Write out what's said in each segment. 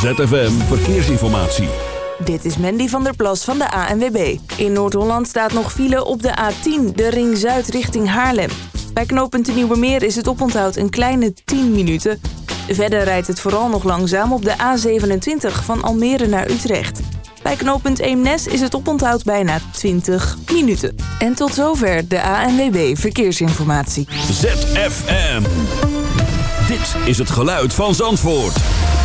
ZFM Verkeersinformatie. Dit is Mandy van der Plas van de ANWB. In Noord-Holland staat nog file op de A10, de Ring Zuid richting Haarlem. Bij knooppunt Nieuwemeer is het oponthoud een kleine 10 minuten. Verder rijdt het vooral nog langzaam op de A27 van Almere naar Utrecht. Bij knooppunt Eemnes is het oponthoud bijna 20 minuten. En tot zover de ANWB Verkeersinformatie. ZFM. Dit is het geluid van Zandvoort.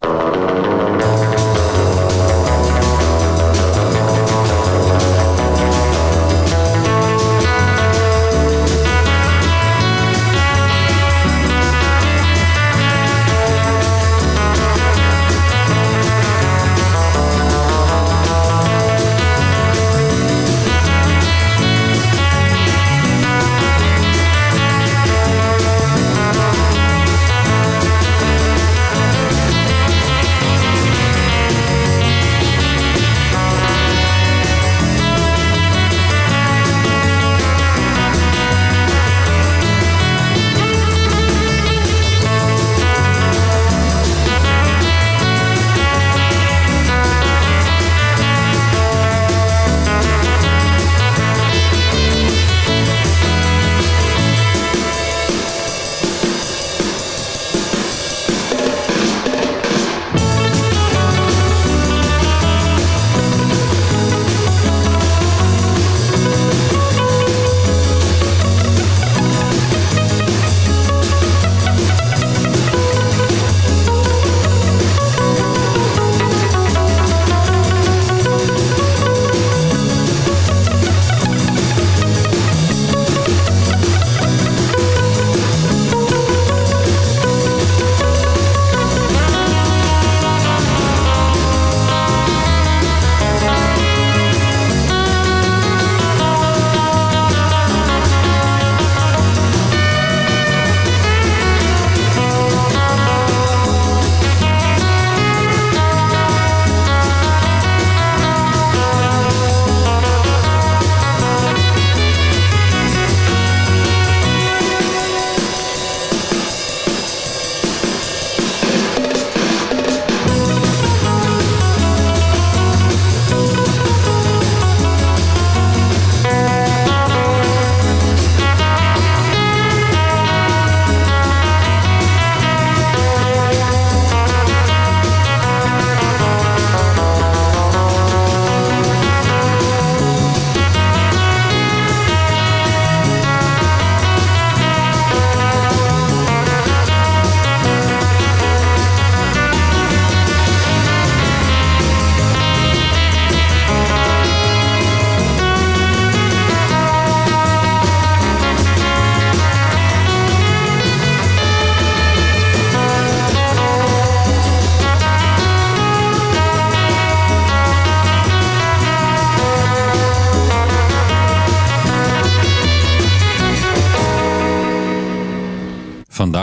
Música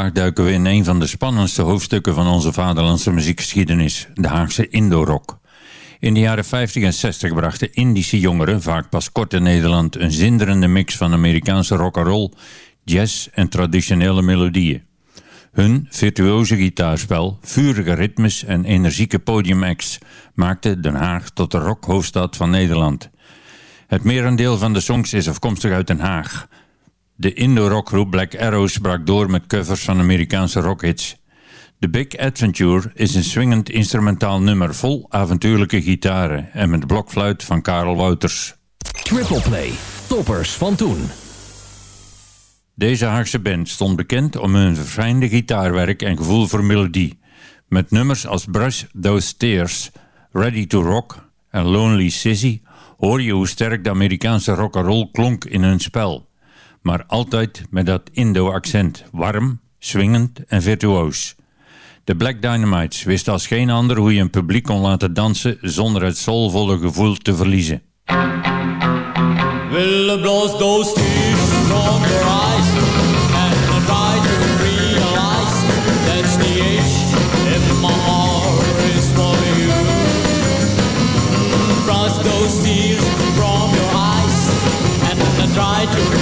duiken we in een van de spannendste hoofdstukken van onze vaderlandse muziekgeschiedenis, de Haagse Indo-rock. In de jaren 50 en 60 brachten Indische jongeren, vaak pas kort in Nederland, een zinderende mix van Amerikaanse rock'n'roll, jazz en traditionele melodieën. Hun virtuoze gitaarspel, vurige ritmes en energieke podiumacts maakten Den Haag tot de rockhoofdstad van Nederland. Het merendeel van de songs is afkomstig uit Den Haag, de Indo-rockgroep Black Arrows brak door met covers van Amerikaanse rockhits. The Big Adventure is een swingend instrumentaal nummer vol avontuurlijke gitaren en met blokfluit van Karel Wouters. Triple Play, toppers van toen. Deze Haagse band stond bekend om hun verfijnde gitaarwerk en gevoel voor melodie. Met nummers als Brush Those Tears, Ready to Rock en Lonely Sissy hoor je hoe sterk de Amerikaanse rock'n'roll klonk in hun spel maar altijd met dat Indo-accent, warm, swingend en virtuoos. De Black Dynamites wisten als geen ander hoe je een publiek kon laten dansen zonder het soulvolle gevoel te verliezen. That's the to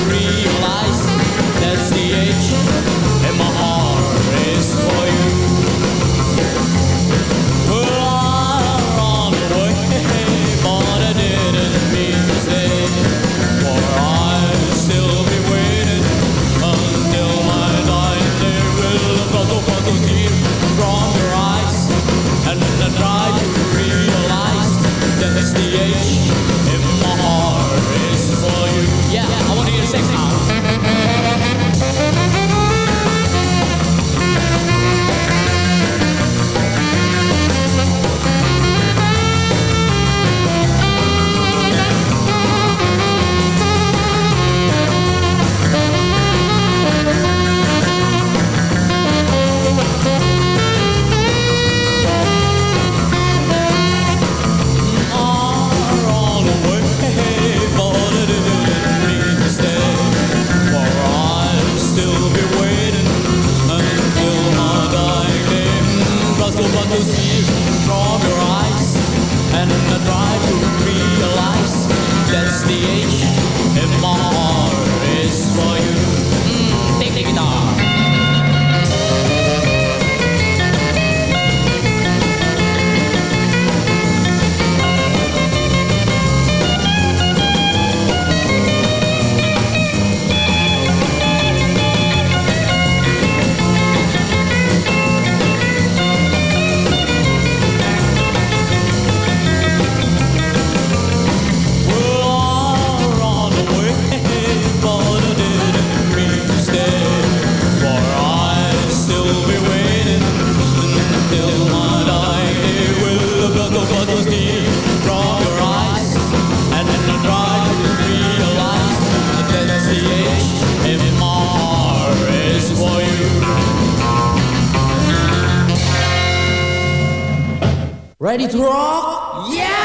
Ready to rock? Yeah!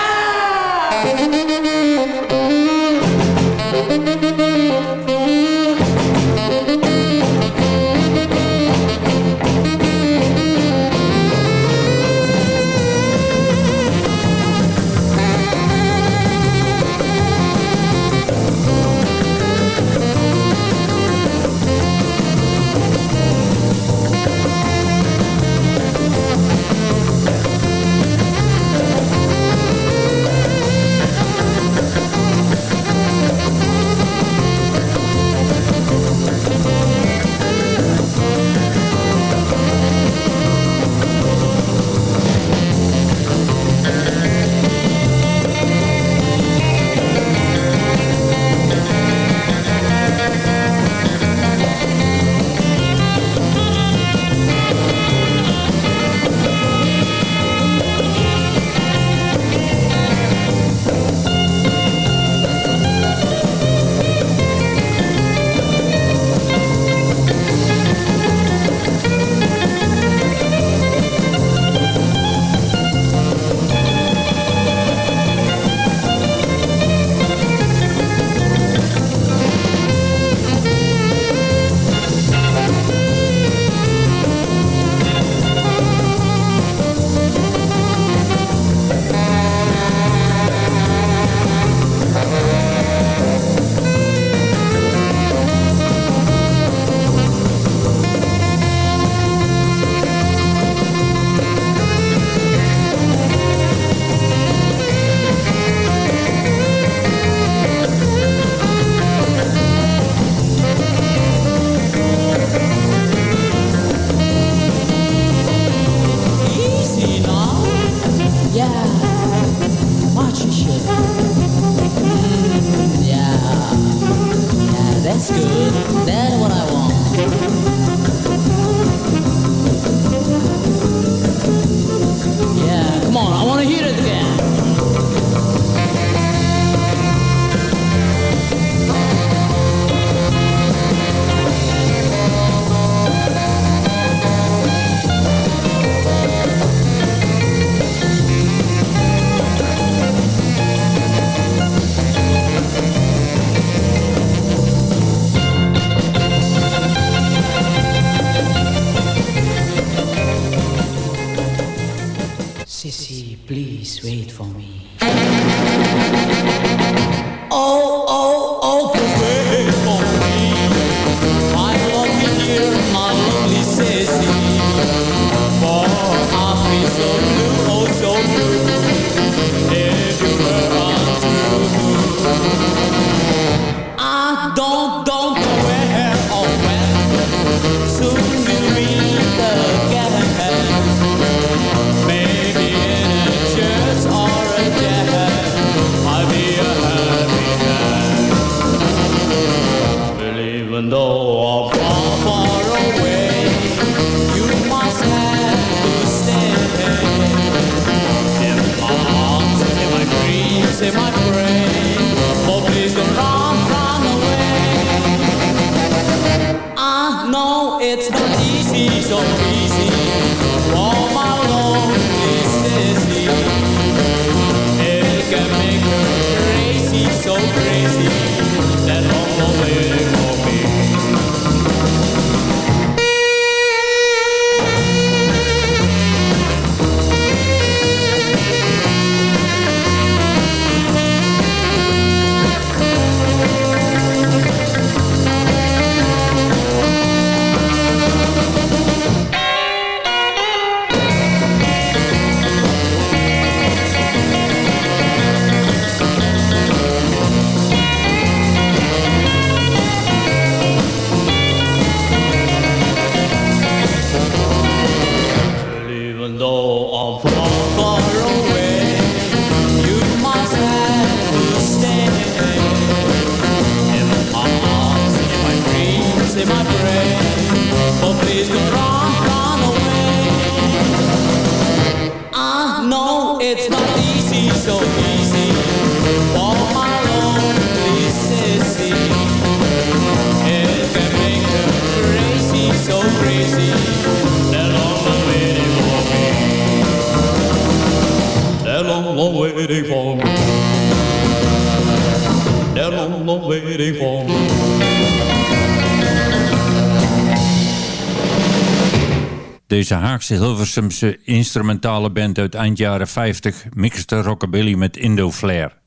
Haagse Hilversumse instrumentale band uit eind jaren 50 mixte rockabilly met Indo-flair.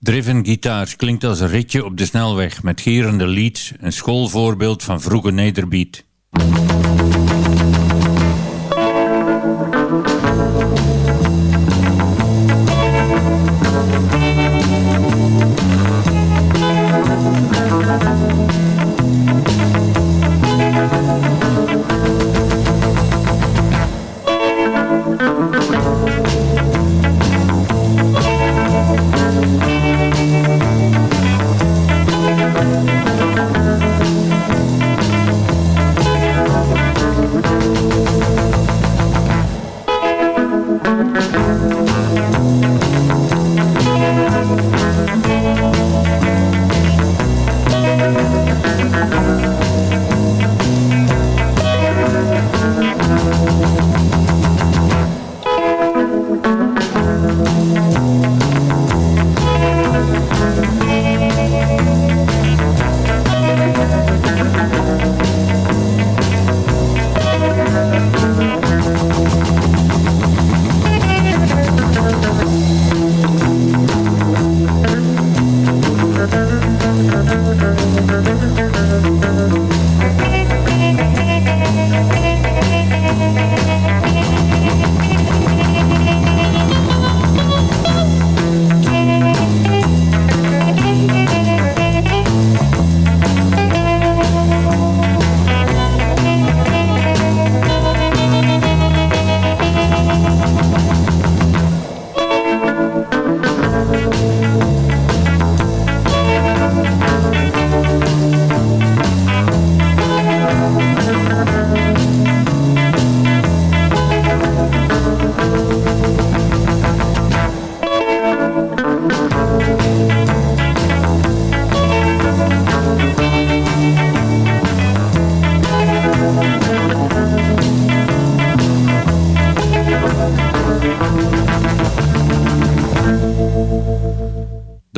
Driven gitaars klinkt als een ritje op de snelweg met gierende leads, een schoolvoorbeeld van vroege nederbeat.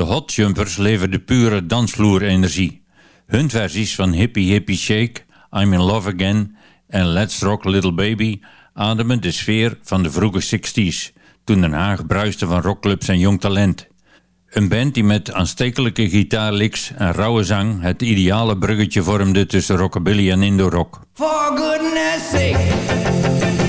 Hot Jumpers leverden pure dansvloerenergie. Hun versies van Hippie Hippie Shake, I'm in Love Again en Let's Rock Little Baby ademen de sfeer van de vroege 60s, toen Den Haag bruiste van rockclubs en jong talent. Een band die met aanstekelijke gitaarlicks en rauwe zang het ideale bruggetje vormde tussen rockabilly en indorock. For goodness.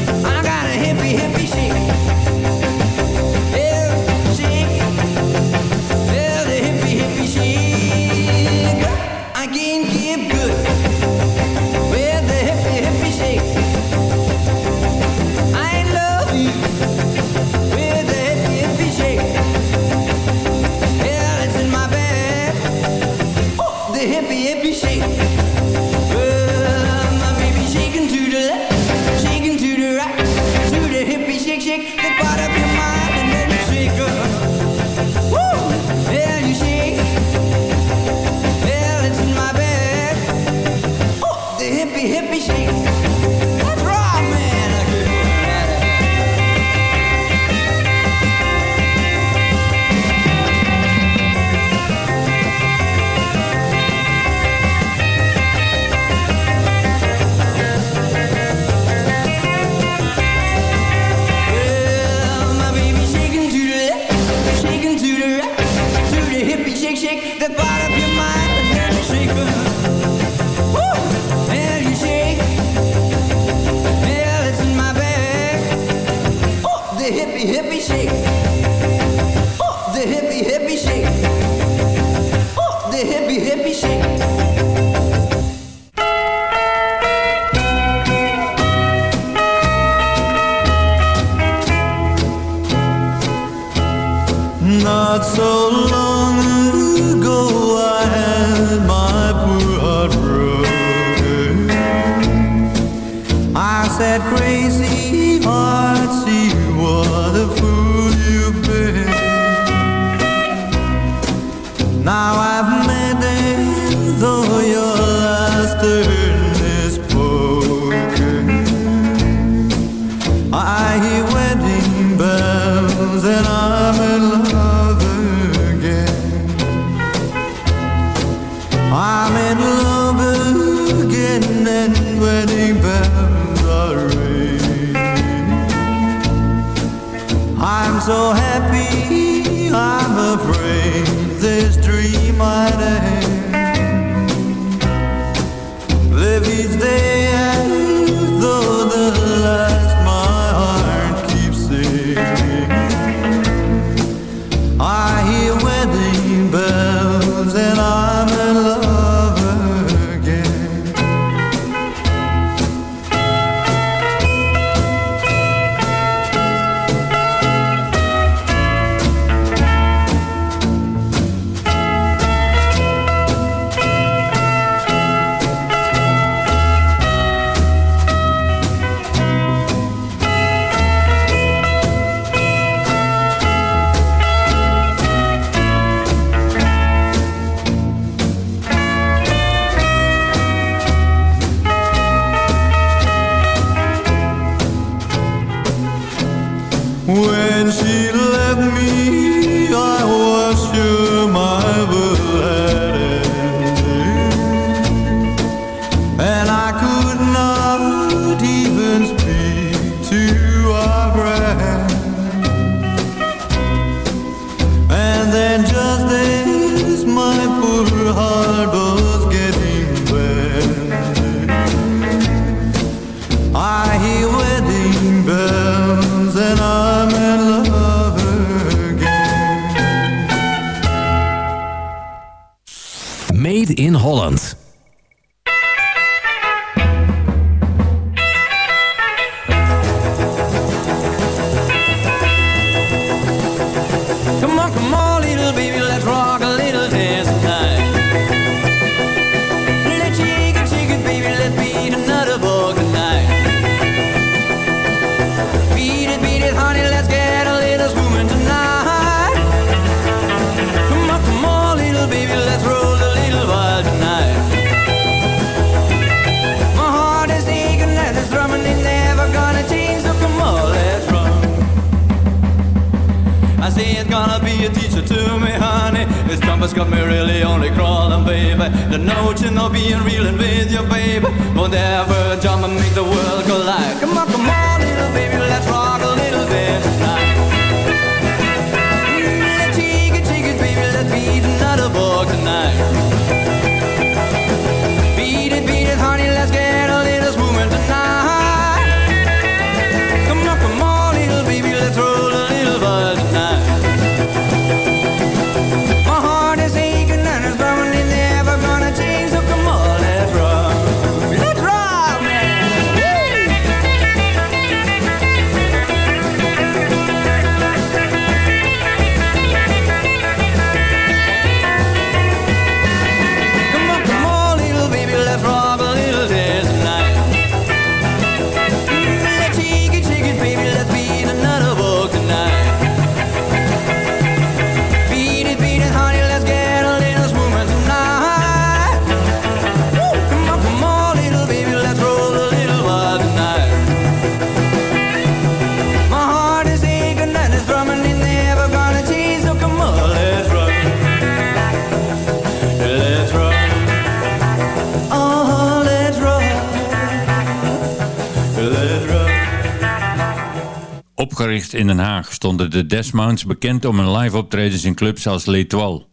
In Den Haag, stonden de Desmounts bekend om hun live optredens in clubs als L'Etoile.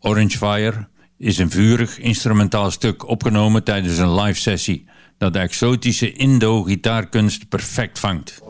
Orange Fire is een vurig instrumentaal stuk opgenomen tijdens een live sessie dat de exotische Indo-gitaarkunst perfect vangt.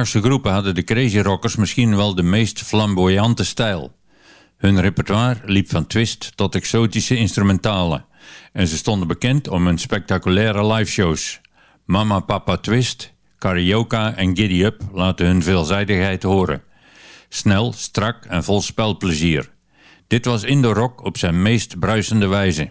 Haarse groepen hadden de Crazy Rockers misschien wel de meest flamboyante stijl. Hun repertoire liep van twist tot exotische instrumentalen. En ze stonden bekend om hun spectaculaire liveshows. Mama Papa Twist, Karaoke en Giddy Up laten hun veelzijdigheid horen. Snel, strak en vol spelplezier. Dit was Indo Rock op zijn meest bruisende wijze.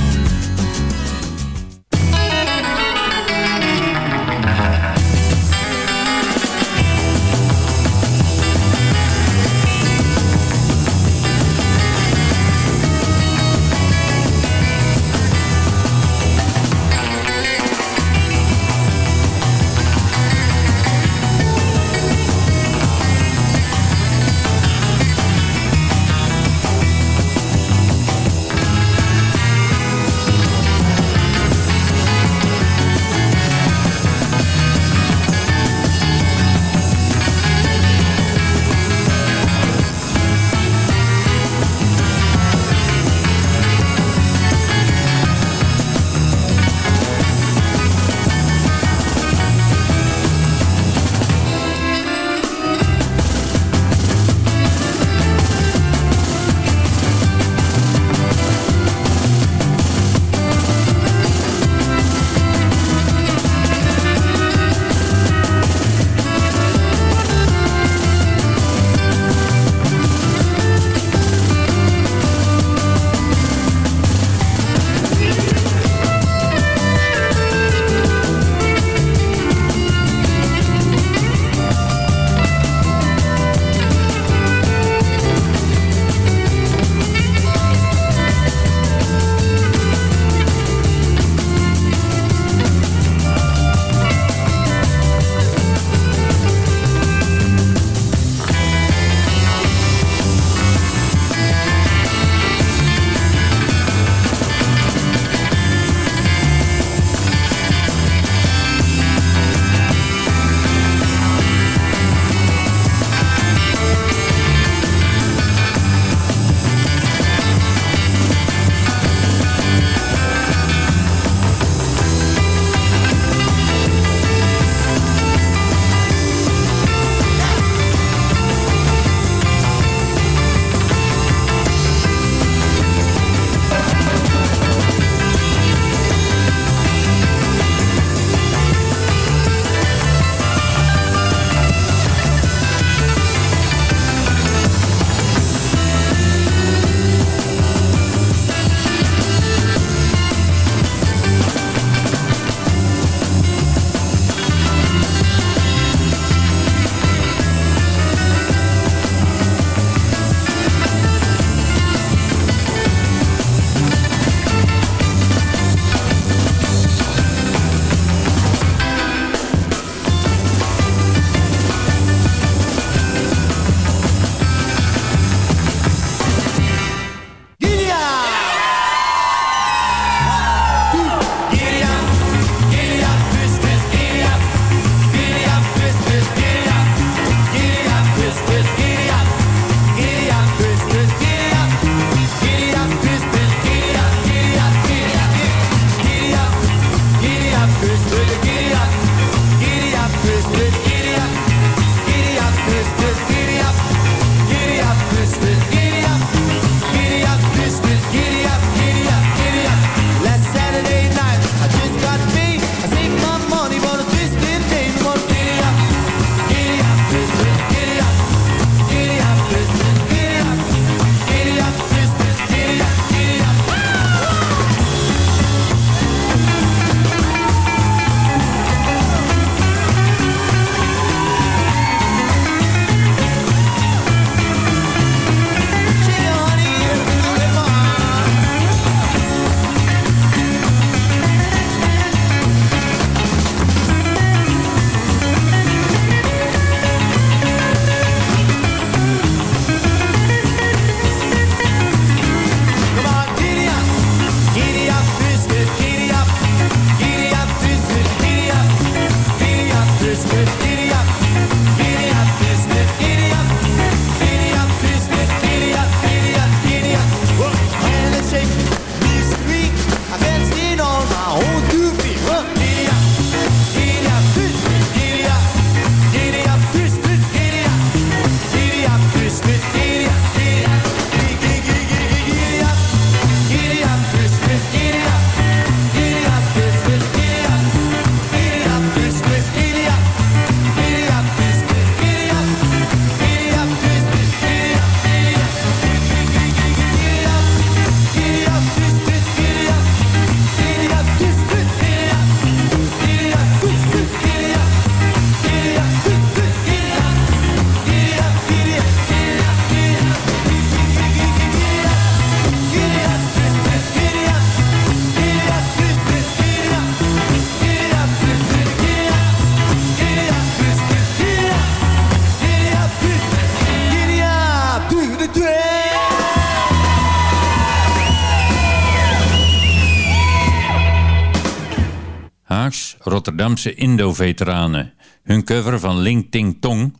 Haags-Rotterdamse Indo-veteranen. Hun cover van Ling Ting Tong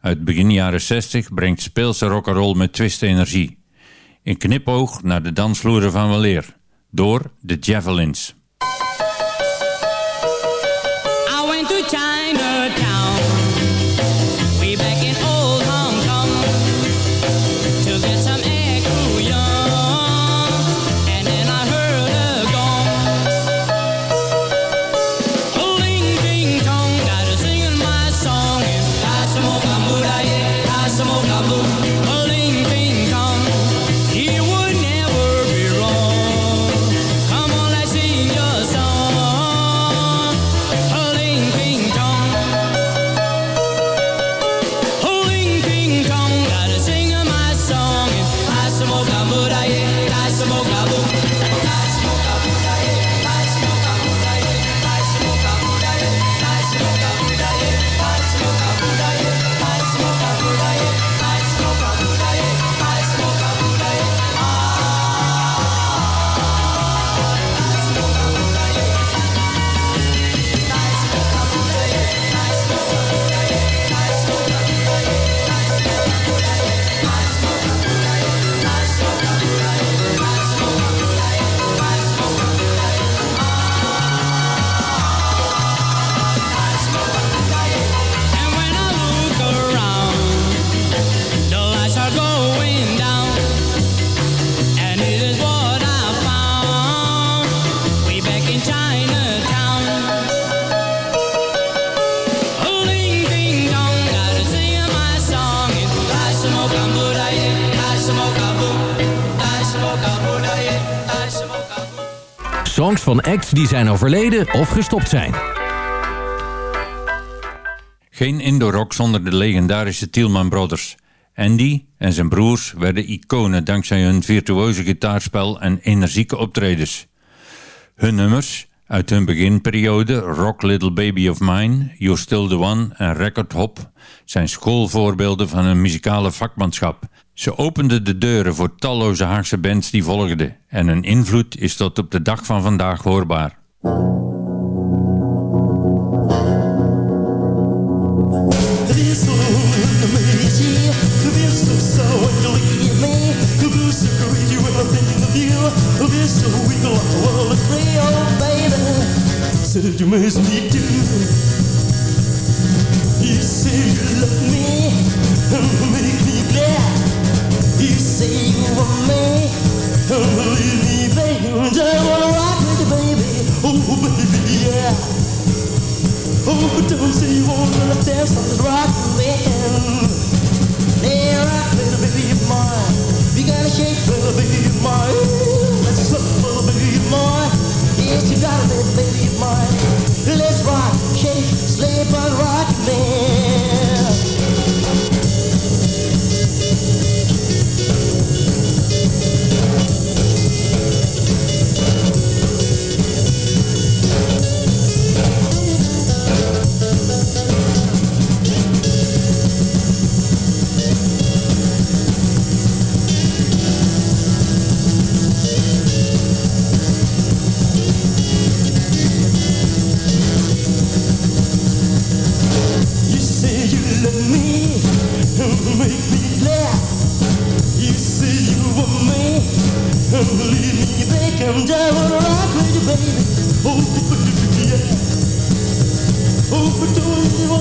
uit begin jaren 60 brengt speelse rock'n'roll met twist-energie. Een knipoog naar de dansvloeren van weleer. Door de Javelins. I to die zijn overleden of gestopt zijn. Geen Indo-rock zonder de legendarische Tielman Brothers. Andy en zijn broers werden iconen dankzij hun virtuoze gitaarspel en energieke optredens. Hun nummers uit hun beginperiode Rock Little Baby of Mine, You're Still the One en Record Hop zijn schoolvoorbeelden van hun muzikale vakmanschap. Ze openden de deuren voor talloze Haagse bands die volgden. En hun invloed is tot op de dag van vandaag hoorbaar. You want me, and believe me, baby. I wanna rock with you, baby. Oh baby, yeah. Oh, but don't say you wanna dance on the rock man. Yeah, rock, little baby of mine. You gotta shake, baby of mine. Let's little baby of mine. Yes, you got a little baby of mine. Let's rock, shake, sleep on rock man. Make me glad. You say you want me, believe me, they come down and rock with you, baby. Oh. Oh, but don't you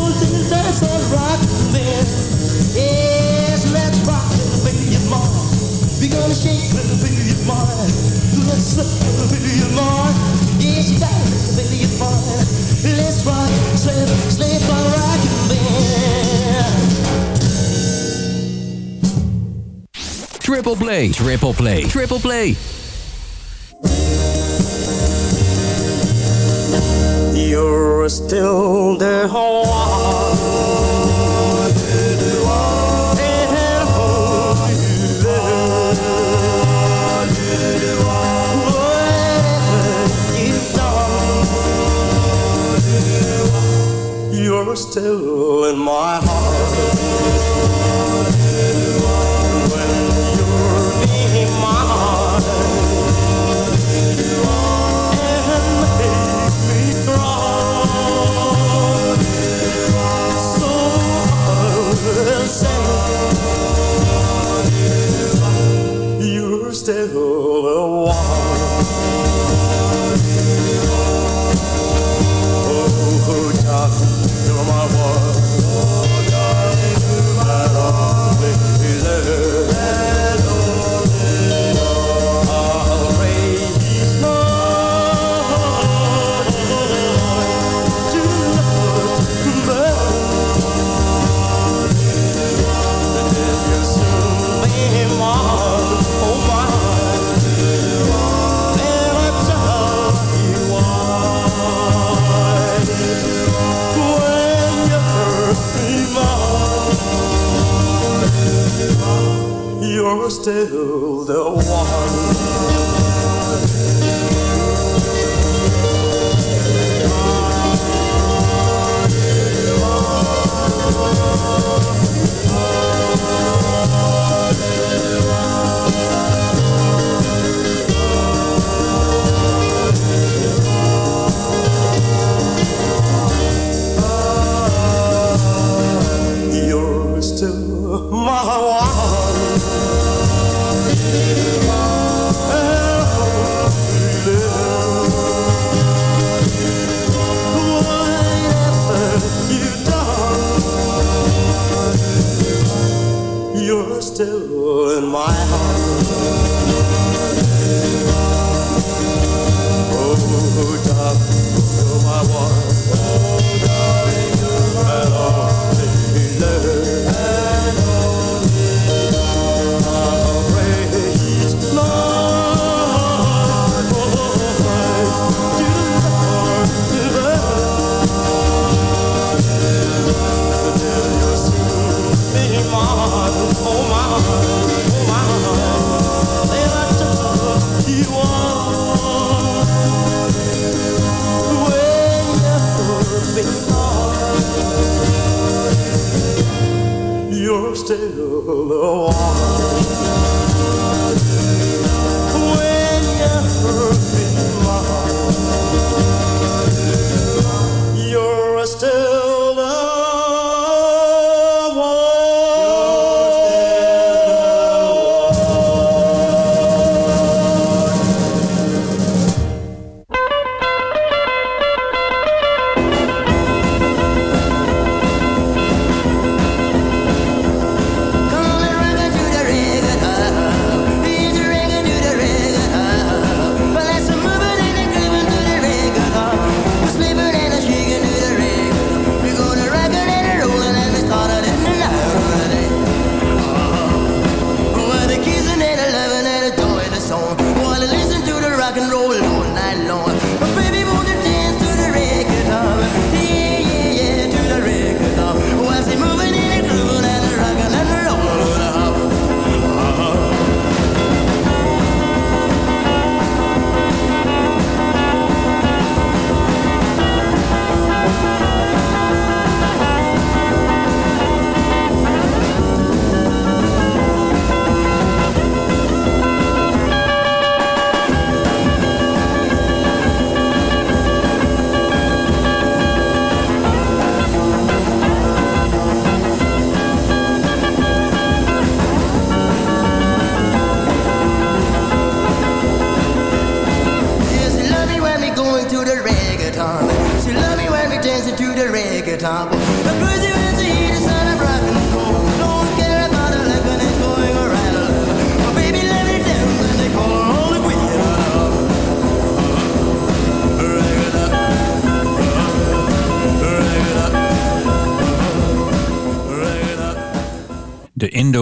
Triple play, triple play, triple play. You're still the one. Still in my heart. still the one.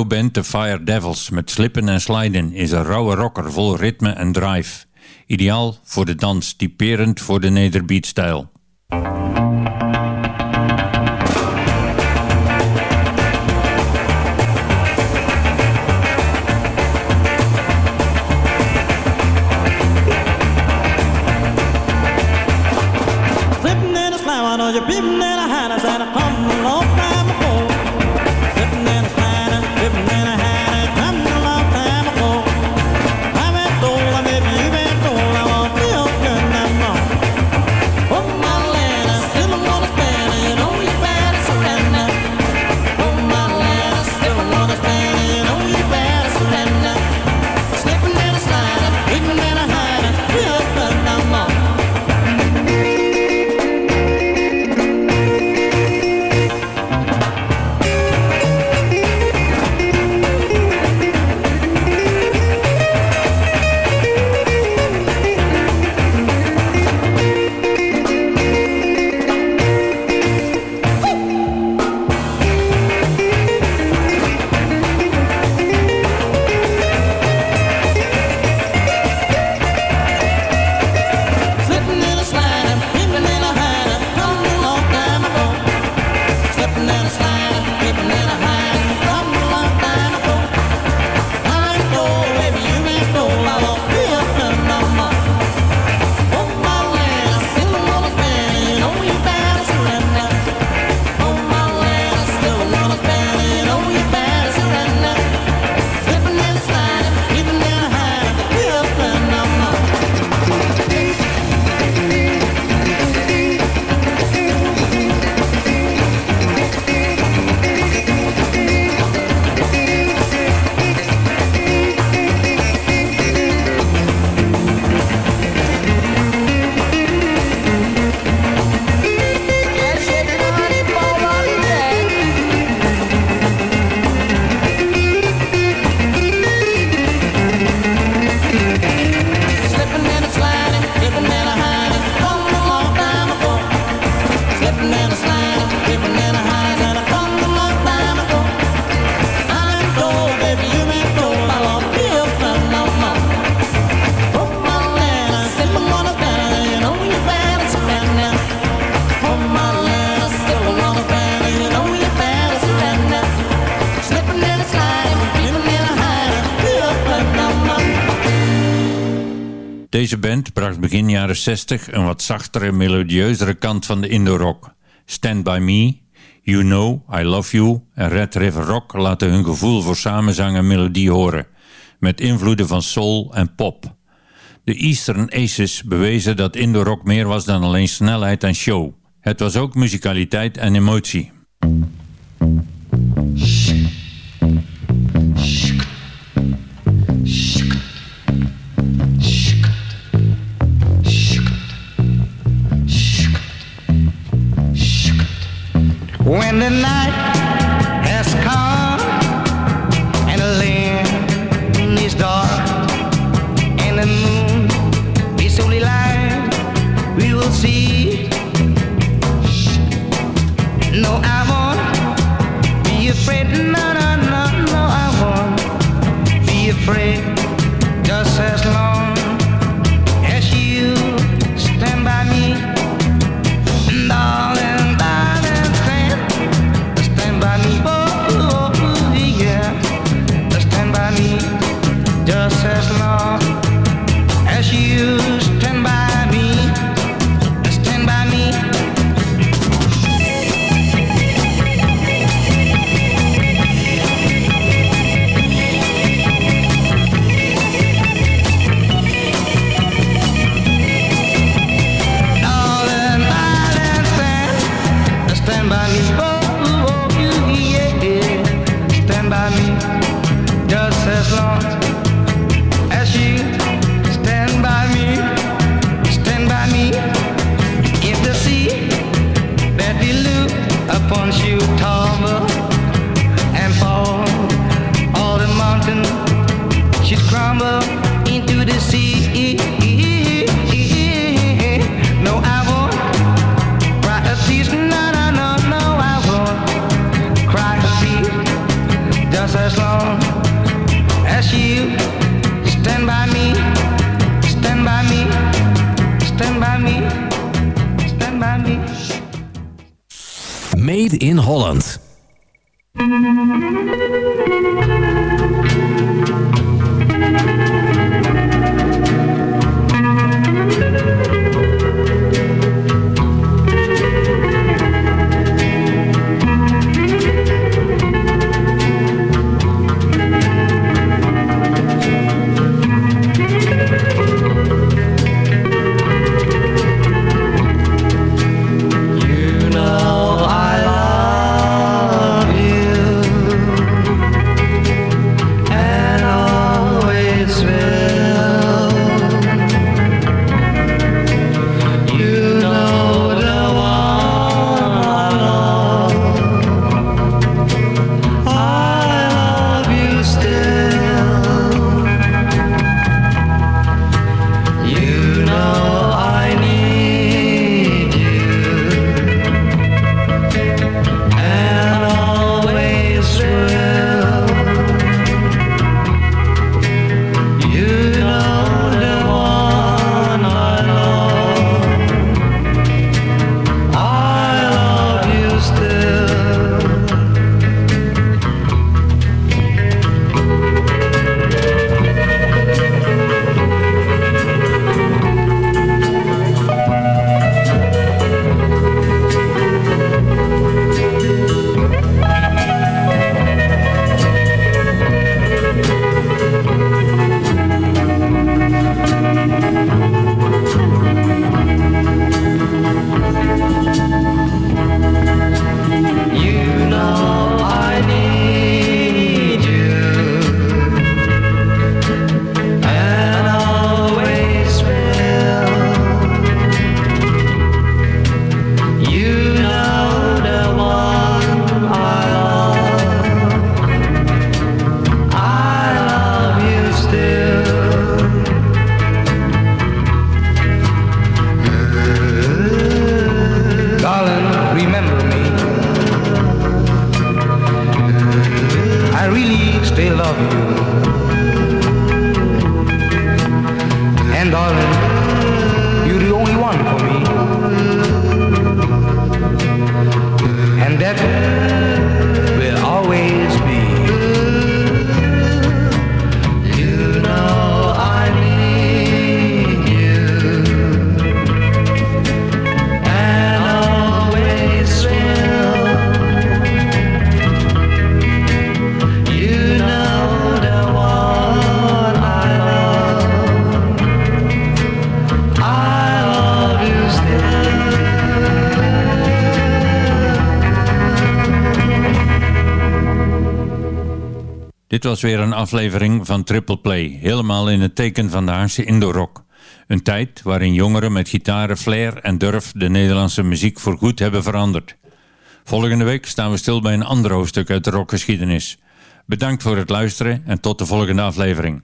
Band The Fire Devils met slippen en sliden is een rauwe rocker vol ritme en drive. Ideaal voor de dans, typerend voor de nederbeatstijl. bracht begin jaren 60 een wat zachtere, melodieuzere kant van de Indo-rock. Stand By Me, You Know, I Love You en Red River Rock laten hun gevoel voor samenzang en melodie horen, met invloeden van soul en pop. De Eastern Aces bewezen dat Indo-rock meer was dan alleen snelheid en show. Het was ook muzikaliteit en emotie. When the night Dit was weer een aflevering van Triple Play, helemaal in het teken van de Haagse Indo-rock. Een tijd waarin jongeren met gitaren, flair en durf de Nederlandse muziek voorgoed hebben veranderd. Volgende week staan we stil bij een ander hoofdstuk uit de rockgeschiedenis. Bedankt voor het luisteren en tot de volgende aflevering.